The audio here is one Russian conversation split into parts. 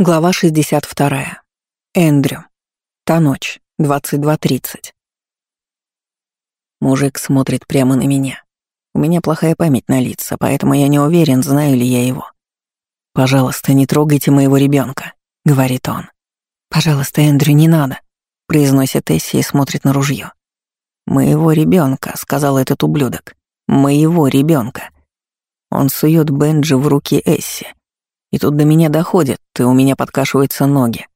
Глава 62. Эндрю. Та ночь, 22.30. Мужик смотрит прямо на меня. У меня плохая память на лица, поэтому я не уверен, знаю ли я его. «Пожалуйста, не трогайте моего ребенка, говорит он. «Пожалуйста, Эндрю, не надо», — произносит Эсси и смотрит на ружье. «Моего ребенка, сказал этот ублюдок. «Моего ребенка. Он сует Бенджи в руки Эсси. И тут до меня доходит, и у меня подкашиваются ноги.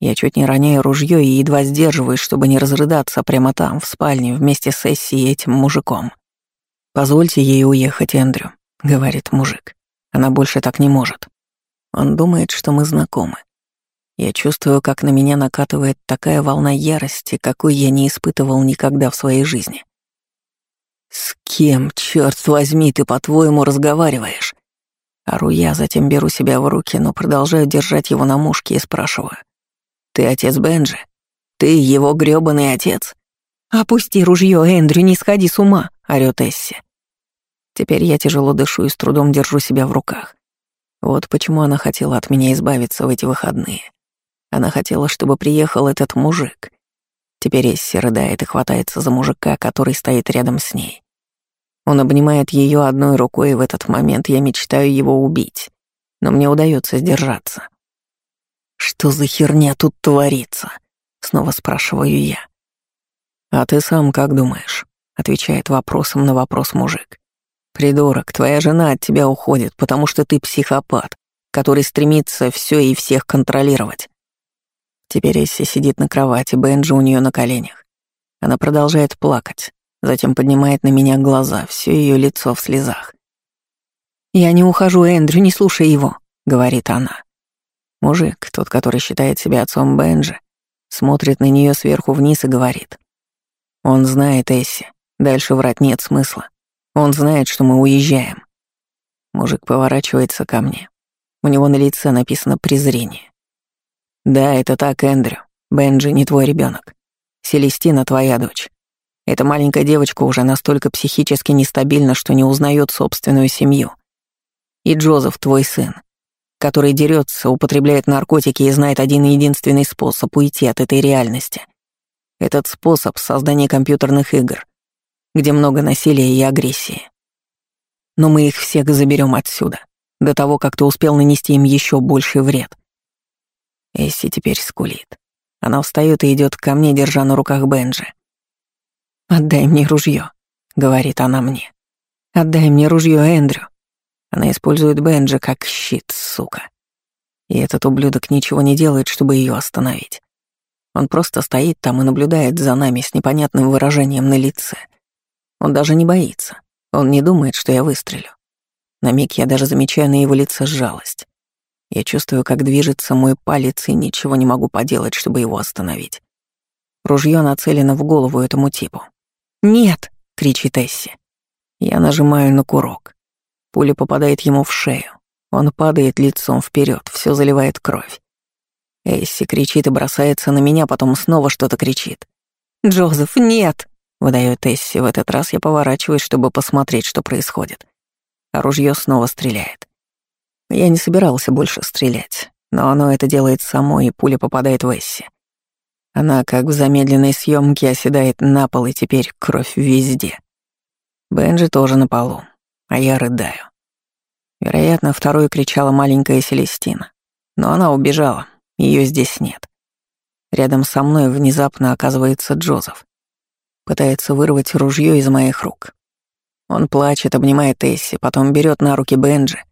Я чуть не роняю ружье и едва сдерживаюсь, чтобы не разрыдаться прямо там, в спальне, вместе с Эсси и этим мужиком. «Позвольте ей уехать, Эндрю», — говорит мужик. «Она больше так не может». Он думает, что мы знакомы. Я чувствую, как на меня накатывает такая волна ярости, какой я не испытывал никогда в своей жизни. «С кем, черт возьми, ты, по-твоему, разговариваешь?» Ору я, затем беру себя в руки, но продолжаю держать его на мушке и спрашиваю. «Ты отец Бенджи? Ты его грёбаный отец?» «Опусти ружье, Эндрю, не сходи с ума!» — орёт Эсси. Теперь я тяжело дышу и с трудом держу себя в руках. Вот почему она хотела от меня избавиться в эти выходные. Она хотела, чтобы приехал этот мужик. Теперь Эсси рыдает и хватается за мужика, который стоит рядом с ней. Он обнимает ее одной рукой, и в этот момент я мечтаю его убить. Но мне удается сдержаться. «Что за херня тут творится?» — снова спрашиваю я. «А ты сам как думаешь?» — отвечает вопросом на вопрос мужик. «Придурок, твоя жена от тебя уходит, потому что ты психопат, который стремится все и всех контролировать». Теперь Эсси сидит на кровати, Бенджи у нее на коленях. Она продолжает плакать. Затем поднимает на меня глаза, все ее лицо в слезах. «Я не ухожу, Эндрю, не слушай его», — говорит она. Мужик, тот, который считает себя отцом Бенджи, смотрит на нее сверху вниз и говорит. «Он знает Эсси, дальше врать нет смысла. Он знает, что мы уезжаем». Мужик поворачивается ко мне. У него на лице написано презрение. «Да, это так, Эндрю. Бенджи не твой ребенок. Селестина твоя дочь. Эта маленькая девочка уже настолько психически нестабильна, что не узнает собственную семью. И Джозеф твой сын, который дерется, употребляет наркотики и знает один единственный способ уйти от этой реальности. Этот способ — создание компьютерных игр, где много насилия и агрессии. Но мы их всех заберем отсюда, до того, как ты успел нанести им еще больший вред. Эсси теперь скулит. Она встает и идет ко мне, держа на руках Бенджи. «Отдай мне ружье», — говорит она мне. «Отдай мне ружье, Эндрю». Она использует Бенджи как щит, сука. И этот ублюдок ничего не делает, чтобы ее остановить. Он просто стоит там и наблюдает за нами с непонятным выражением на лице. Он даже не боится. Он не думает, что я выстрелю. На миг я даже замечаю на его лице жалость. Я чувствую, как движется мой палец, и ничего не могу поделать, чтобы его остановить. Ружье нацелено в голову этому типу. «Нет!» — кричит Эсси. Я нажимаю на курок. Пуля попадает ему в шею. Он падает лицом вперед, все заливает кровь. Эсси кричит и бросается на меня, потом снова что-то кричит. «Джозеф, нет!» — выдает Эсси. В этот раз я поворачиваюсь, чтобы посмотреть, что происходит. А ружье снова стреляет. Я не собирался больше стрелять, но оно это делает само, и пуля попадает в Эсси. Она, как в замедленной съемке, оседает на пол, и теперь кровь везде. Бенджи тоже на полу, а я рыдаю. Вероятно, второй кричала маленькая Селестина. Но она убежала, ее здесь нет. Рядом со мной внезапно оказывается Джозеф. Пытается вырвать ружье из моих рук. Он плачет, обнимает Эсси, потом берет на руки Бенджи,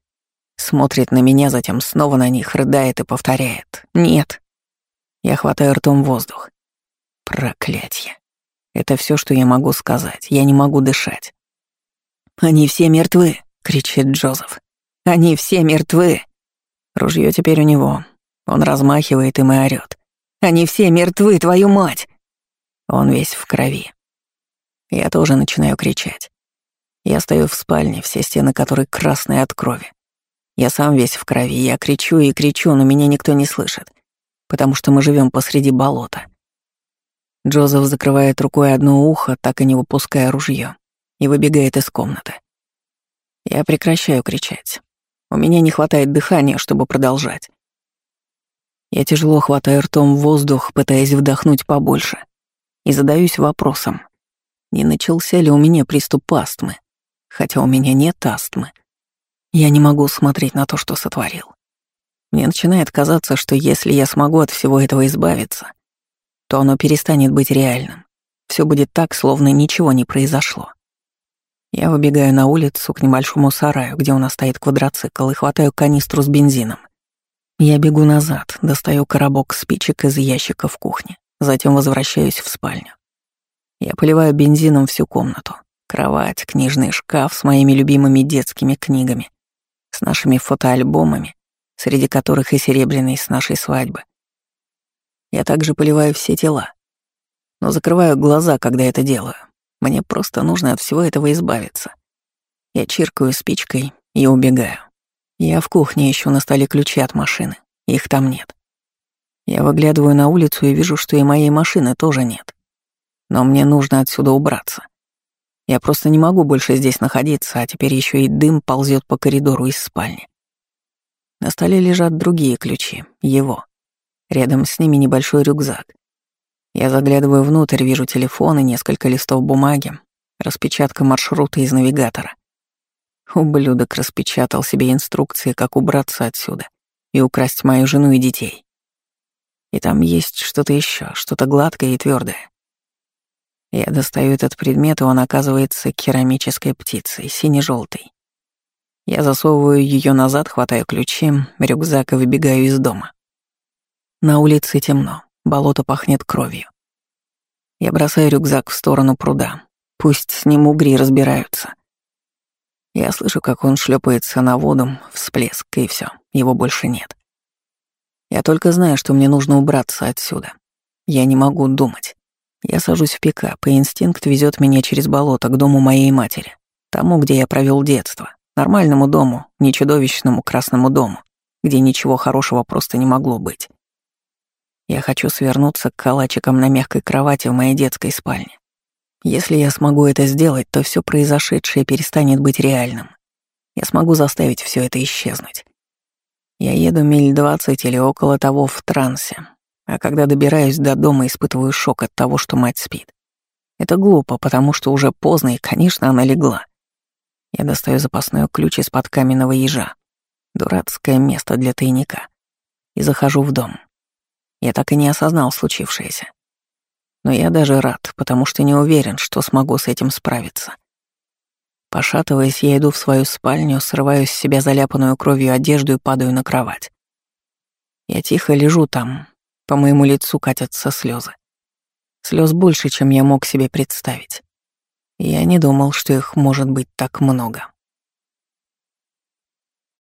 смотрит на меня, затем снова на них, рыдает и повторяет «Нет». Я хватаю ртом воздух. Проклятье. Это все, что я могу сказать. Я не могу дышать. «Они все мертвы!» — кричит Джозеф. «Они все мертвы!» Ружье теперь у него. Он размахивает им и орёт. «Они все мертвы, твою мать!» Он весь в крови. Я тоже начинаю кричать. Я стою в спальне, все стены которой красные от крови. Я сам весь в крови, я кричу и кричу, но меня никто не слышит потому что мы живем посреди болота. Джозеф закрывает рукой одно ухо, так и не выпуская ружье, и выбегает из комнаты. Я прекращаю кричать. У меня не хватает дыхания, чтобы продолжать. Я тяжело хватаю ртом воздух, пытаясь вдохнуть побольше, и задаюсь вопросом, не начался ли у меня приступ астмы, хотя у меня нет астмы. Я не могу смотреть на то, что сотворил. Мне начинает казаться, что если я смогу от всего этого избавиться, то оно перестанет быть реальным. Все будет так, словно ничего не произошло. Я выбегаю на улицу к небольшому сараю, где у нас стоит квадроцикл, и хватаю канистру с бензином. Я бегу назад, достаю коробок спичек из ящика в кухне, затем возвращаюсь в спальню. Я поливаю бензином всю комнату. Кровать, книжный шкаф с моими любимыми детскими книгами, с нашими фотоальбомами, среди которых и серебряный с нашей свадьбы. Я также поливаю все тела, но закрываю глаза, когда это делаю. Мне просто нужно от всего этого избавиться. Я чиркаю спичкой и убегаю. Я в кухне ищу на столе ключи от машины. Их там нет. Я выглядываю на улицу и вижу, что и моей машины тоже нет. Но мне нужно отсюда убраться. Я просто не могу больше здесь находиться, а теперь еще и дым ползет по коридору из спальни. На столе лежат другие ключи, его. Рядом с ними небольшой рюкзак. Я заглядываю внутрь, вижу телефон и несколько листов бумаги, распечатка маршрута из навигатора. Ублюдок распечатал себе инструкции, как убраться отсюда и украсть мою жену и детей. И там есть что-то еще, что-то гладкое и твердое. Я достаю этот предмет, и он оказывается керамической птицей, сине-желтой. Я засовываю ее назад, хватаю ключи, рюкзак и выбегаю из дома. На улице темно, болото пахнет кровью. Я бросаю рюкзак в сторону пруда. Пусть с ним угри разбираются. Я слышу, как он шлепается на воду, всплеск, и все, его больше нет. Я только знаю, что мне нужно убраться отсюда. Я не могу думать. Я сажусь в пикап, и инстинкт везет меня через болото к дому моей матери, тому, где я провел детство, нормальному дому, не чудовищному красному дому, где ничего хорошего просто не могло быть. Я хочу свернуться к калачикам на мягкой кровати в моей детской спальне. Если я смогу это сделать, то все произошедшее перестанет быть реальным. Я смогу заставить все это исчезнуть. Я еду миль двадцать или около того в трансе, а когда добираюсь до дома, испытываю шок от того, что мать спит. Это глупо, потому что уже поздно, и, конечно, она легла. Я достаю запасной ключ из-под каменного ежа. Дурацкое место для тайника. И захожу в дом. Я так и не осознал случившееся. Но я даже рад, потому что не уверен, что смогу с этим справиться. Пошатываясь, я иду в свою спальню, срываю с себя заляпанную кровью одежду и падаю на кровать. Я тихо лежу там, по моему лицу катятся слезы. Слез больше, чем я мог себе представить. Я не думал, что их может быть так много.